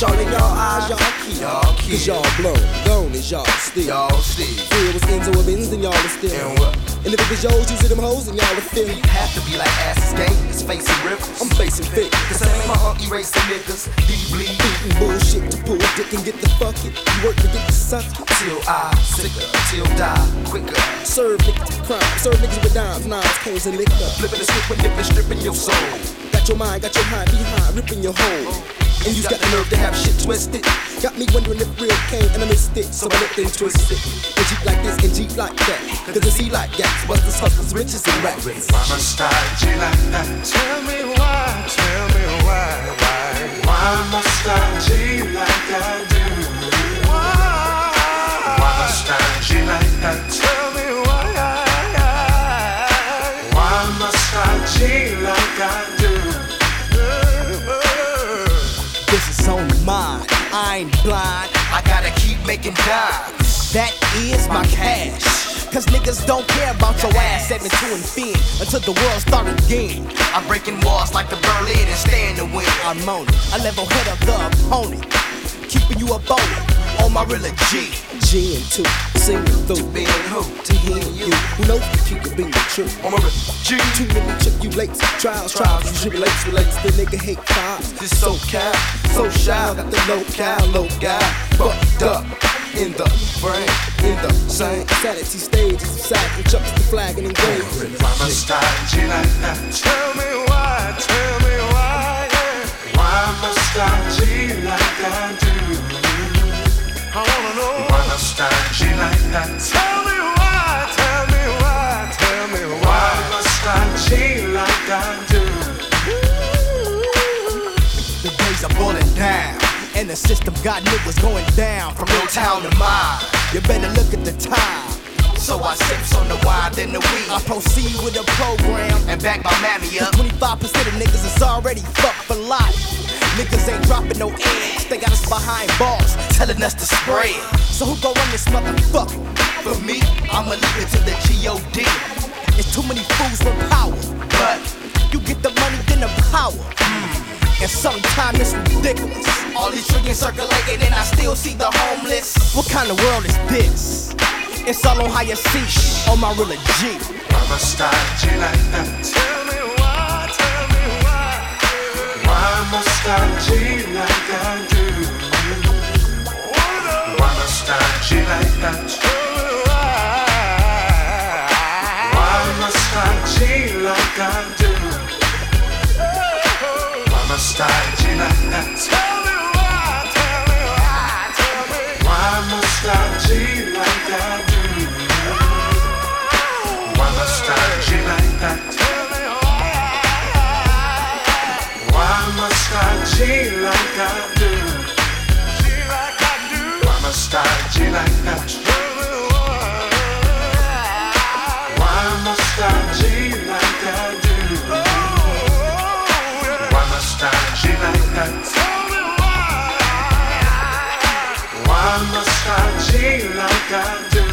Y'all in y'all eyes, y'all keep. Y'all keep. Cause y'all blown, gone is y'all still. Y'all still. Feel was Enzo or Benz, then y'all is still. And what? And if it was yours, you see them hoes, and y'all are still. Have to be like asses game, it's facing rivers. I'm facing thick. Cause I ain't my aunt erasing niggas. Deeply Eating bullshit to pull dick and get the fuck it. You work to get the suckin'. till I sicker, till die quicker. Serve niggas to crime. Serve niggas with dimes, knives, cones, and liquor. Flipping the script when nipping, stripping your soul. Got your mind, got your high behind, ripping your hole. And you got the nerve to have shit twisted. Got me wondering if real came and I missed it. So I looked and twisted. And Jeep like this and Jeep like that. Cause it's he like gas, busters, hustlers, riches, and rap race. Why must I G like that? Tell me why, tell me why, why? Why must I G like I do? Why? Why must I G like that? Is only. I ain't blind. I gotta keep making dimes. That is my cash. Cause niggas don't care about your ass 72 and fin until the world start again. I'm breaking walls like the Berlin and stay in the wind. I'm on it. Level head of the opponent. Keeping you up on it. On my real G. G and two. Singing through. Being who? To hear you. Who knows if you can be the truth. On my real G. Too many tribulates, trials, trials, and tribulates, relates. The nigga hate vibes. This so cal, so shy, got the low cal, low guy, fucked up in the brain, in the same. Sanity stage stages, side and chucks the flag and engage. Why must I G like that? Tell me why, tell me like that? Tell me why, tell me why, tell me why. Why must I G like I do? The days are boiling down, and the system got niggas going down from Real town to mine. You better look at the time. So I sips on the wine, then the weed, I proceed with the program. and back my mammy up. 25% of niggas is already fucked for life. Niggas ain't dropping no eggs, they got us behind bars. Telling us to spread. So who gon' run this motherfucker? For me, I'ma leave it to the G.O.D. It's too many fools with power. But You get the money, then the power. Mm. And sometimes it's ridiculous. all these triggers circulating, and I still see the homeless. What kind of world is this? It's all on how you see. On my real G. Why must I G like that? Tell me why, tell me why. Why must I G like I do? Why must I G like that? Tell me why. Why must I G like I do? Why must I G like that? like I do. She like I do. Why must I G like that? Why must I G like I do? Why must I G like that? Why must I G like I do?